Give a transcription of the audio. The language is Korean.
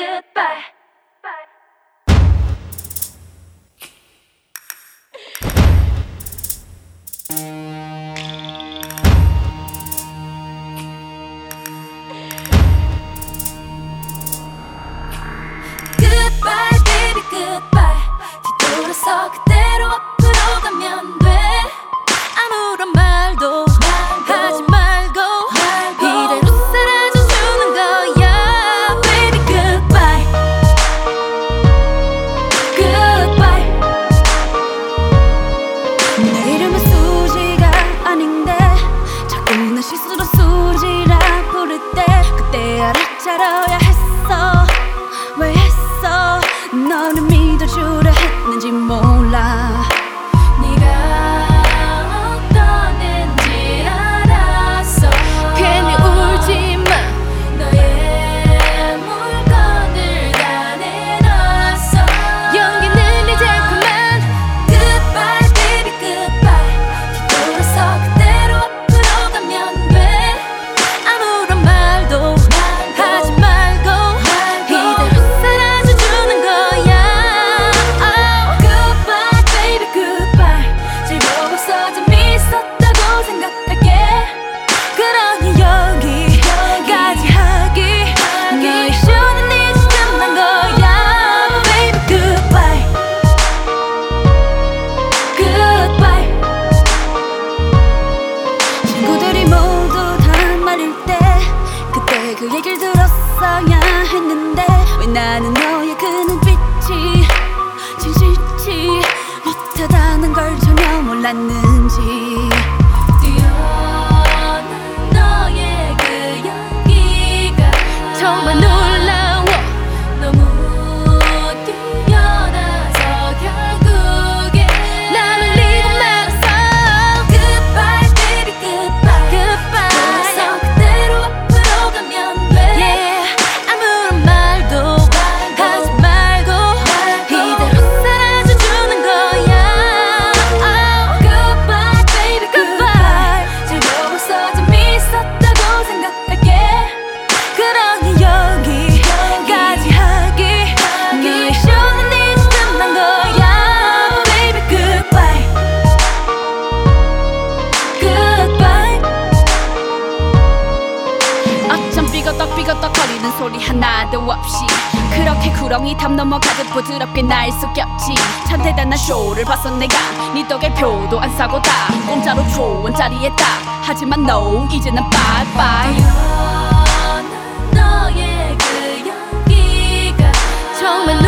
goodbye. Goodbye, baby, goodbye. 뒤돌아서 그대로 앞으로 가면 만났는지. 소리 하나도 없이. 그렇게 구렁이 담 넘어가듯 부드럽게 날 속였지. 참 대단한 쇼를 봤어 내가. 니 덕에 표도 안 사고 다. 공짜로 좋은 자리에 딱 하지만 no 이제는 빠이빠이. 너의 그 연기가 정말